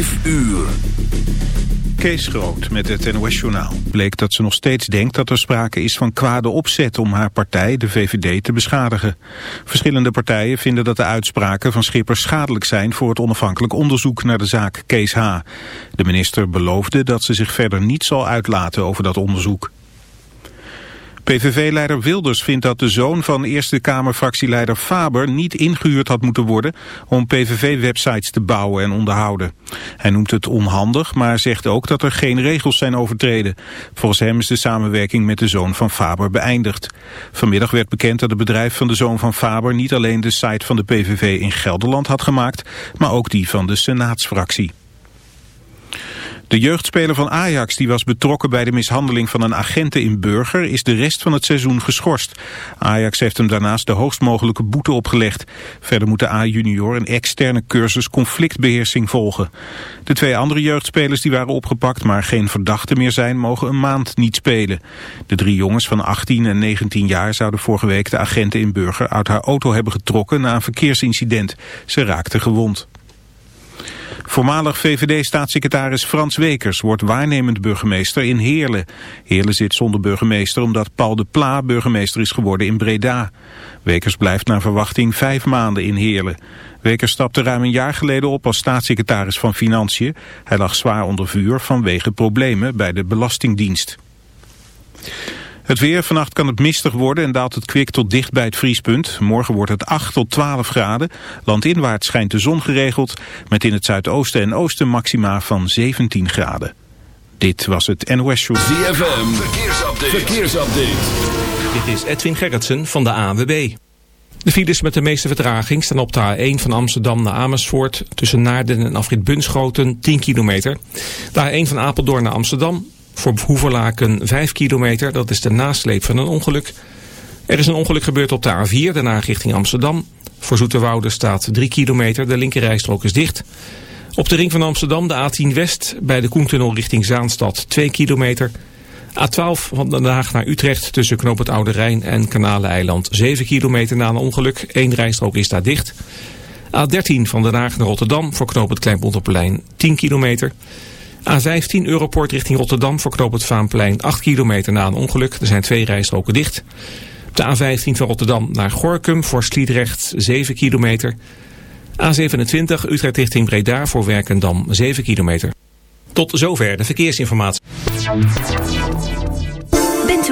Vijf uur. Kees Groot met het NOS-journaal bleek dat ze nog steeds denkt dat er sprake is van kwade opzet om haar partij, de VVD, te beschadigen. Verschillende partijen vinden dat de uitspraken van Schipper schadelijk zijn voor het onafhankelijk onderzoek naar de zaak Kees H. De minister beloofde dat ze zich verder niet zal uitlaten over dat onderzoek. PVV-leider Wilders vindt dat de zoon van Eerste Kamerfractieleider Faber niet ingehuurd had moeten worden om PVV-websites te bouwen en onderhouden. Hij noemt het onhandig, maar zegt ook dat er geen regels zijn overtreden. Volgens hem is de samenwerking met de zoon van Faber beëindigd. Vanmiddag werd bekend dat het bedrijf van de zoon van Faber niet alleen de site van de PVV in Gelderland had gemaakt, maar ook die van de Senaatsfractie. De jeugdspeler van Ajax, die was betrokken bij de mishandeling van een agente in Burger, is de rest van het seizoen geschorst. Ajax heeft hem daarnaast de hoogst mogelijke boete opgelegd. Verder moet de A-junior een externe cursus conflictbeheersing volgen. De twee andere jeugdspelers die waren opgepakt, maar geen verdachten meer zijn, mogen een maand niet spelen. De drie jongens van 18 en 19 jaar zouden vorige week de agenten in Burger uit haar auto hebben getrokken na een verkeersincident. Ze raakten gewond. Voormalig VVD-staatssecretaris Frans Wekers wordt waarnemend burgemeester in Heerlen. Heerlen zit zonder burgemeester omdat Paul de Pla burgemeester is geworden in Breda. Wekers blijft naar verwachting vijf maanden in Heerlen. Wekers stapte ruim een jaar geleden op als staatssecretaris van Financiën. Hij lag zwaar onder vuur vanwege problemen bij de Belastingdienst. Het weer, vannacht kan het mistig worden en daalt het kwik tot dicht bij het vriespunt. Morgen wordt het 8 tot 12 graden. Landinwaarts schijnt de zon geregeld, met in het zuidoosten en oosten maxima van 17 graden. Dit was het NOS Show. ZFM, verkeersupdate. verkeersupdate. Dit is Edwin Gerritsen van de ANWB. De files met de meeste vertraging staan op de A1 van Amsterdam naar Amersfoort... tussen Naarden en Afrit Bunschoten 10 kilometer. De A1 van Apeldoorn naar Amsterdam voor Hoeverlaken 5 kilometer, dat is de nasleep van een ongeluk. Er is een ongeluk gebeurd op de A4, daarna richting Amsterdam. Voor Zoeterwoude staat 3 kilometer, de linkerrijstrook is dicht. Op de ring van Amsterdam de A10 West, bij de Koentunnel richting Zaanstad 2 kilometer. A12 van Den Haag naar Utrecht tussen Knoop het Oude Rijn en Kanaleneiland 7 kilometer na een ongeluk. Eén rijstrook is daar dicht. A13 van Den Haag naar Rotterdam voor Knoop het Kleinpolderplein 10 kilometer. A15 Europort richting Rotterdam voor knoop het Vaanplein 8 kilometer na een ongeluk. Er zijn twee rijstroken dicht. de A15 van Rotterdam naar Gorkum voor Sliedrecht 7 kilometer. A27 Utrecht richting Breda voor Werkendam 7 kilometer. Tot zover de verkeersinformatie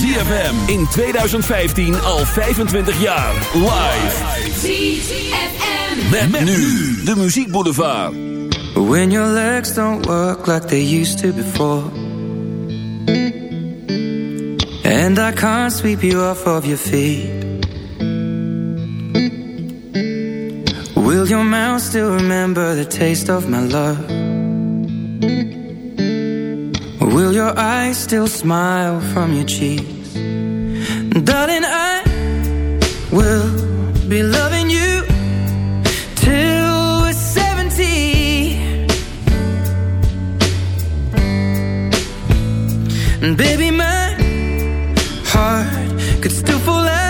ZFM in 2015 al 25 jaar. Live. ZFM. Met, nu de muziekboulevard. When your legs don't work like they used to before. And I can't sweep you off of your feet. Will your mouth still remember the taste of my love? Will your eyes still smile from your cheeks? Darling, I will be loving you till we're 70. And baby, my heart could still fall out.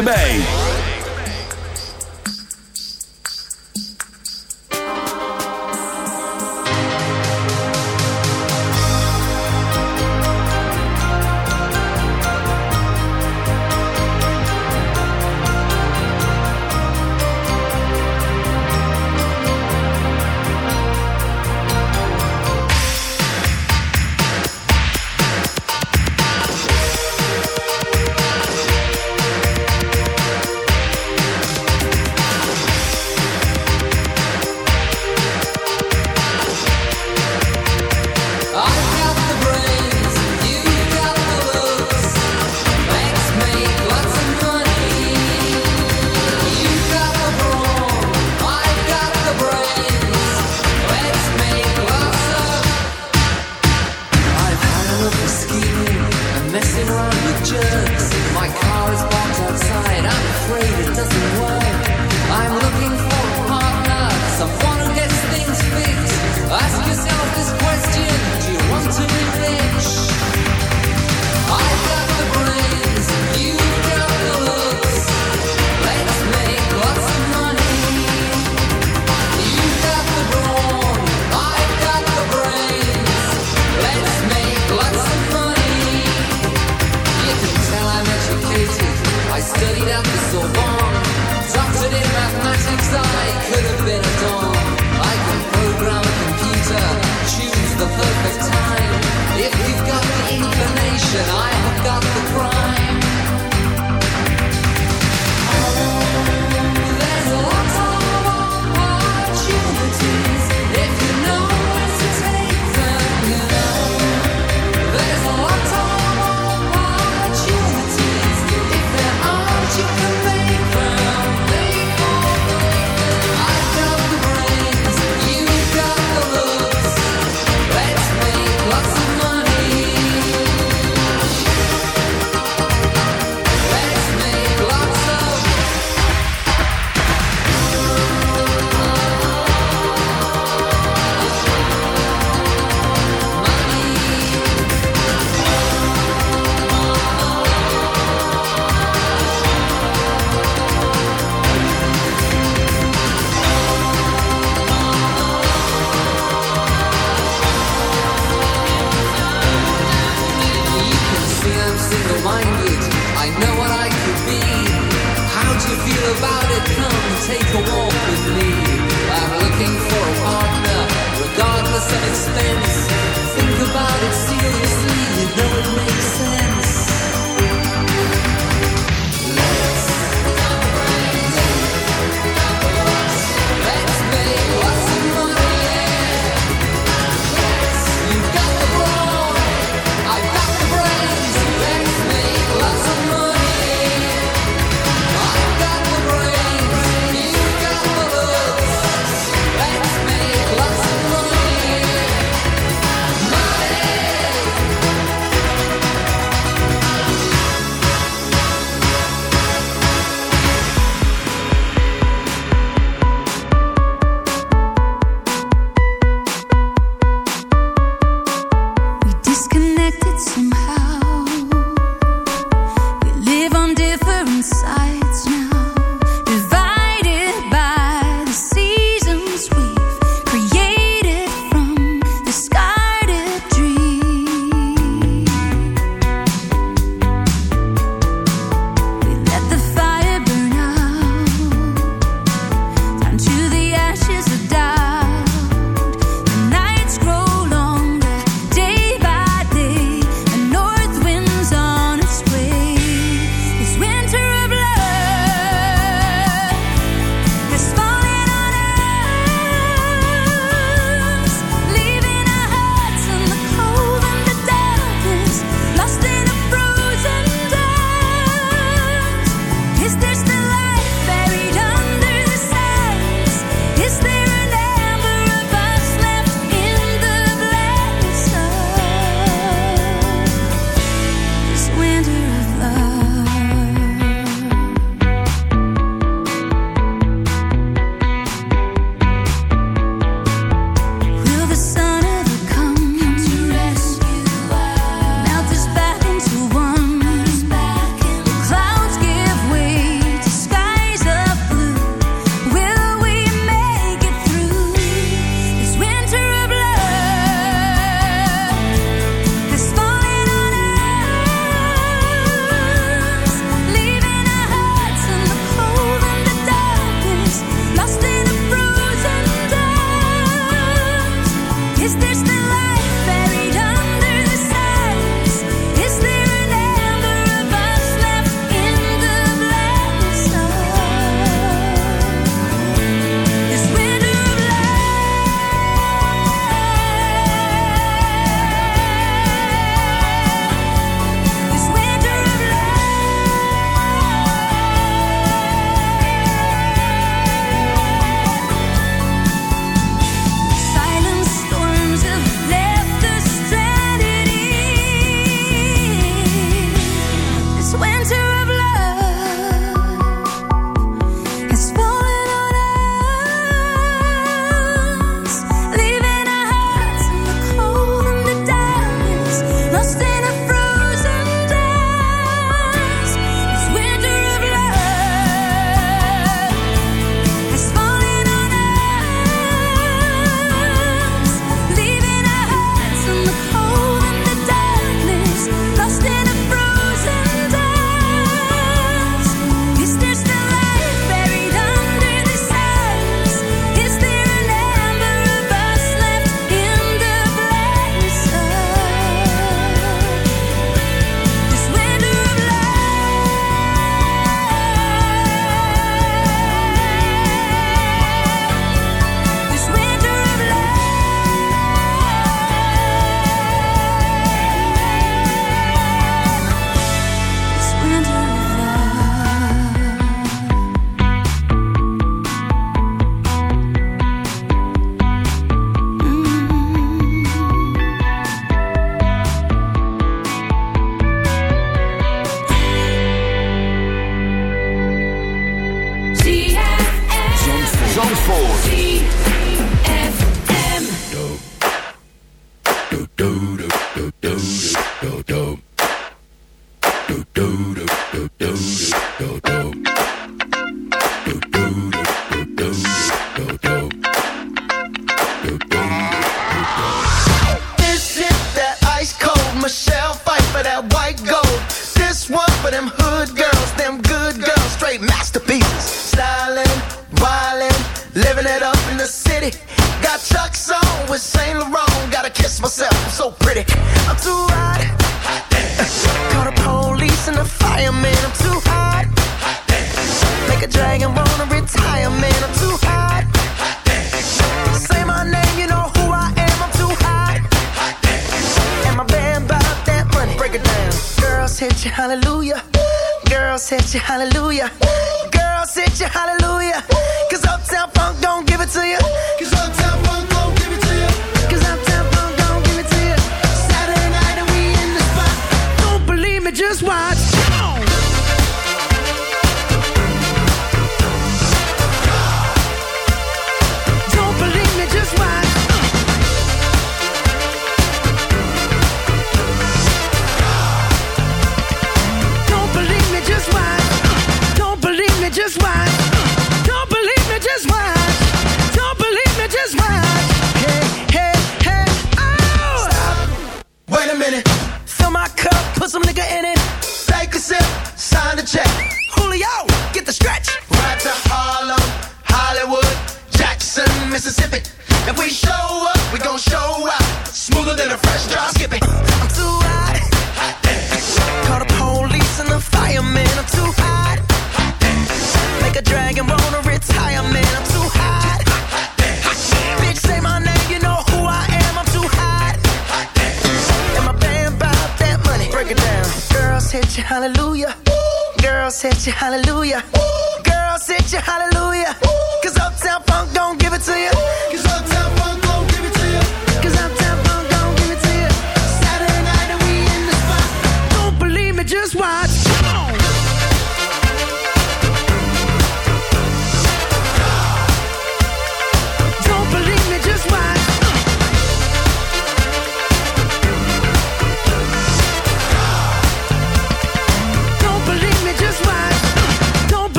erbij.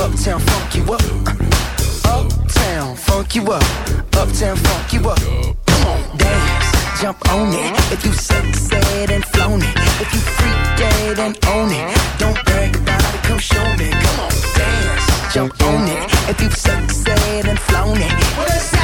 Uptown funk you up. Uptown funk you up. Uptown funk you up. Come on, dance, jump on it. If you sexy and flown it, if you freaked dead and own it, don't brag about it. Come show me. Come on, dance, jump on it. If you sexy and flown it, what is that?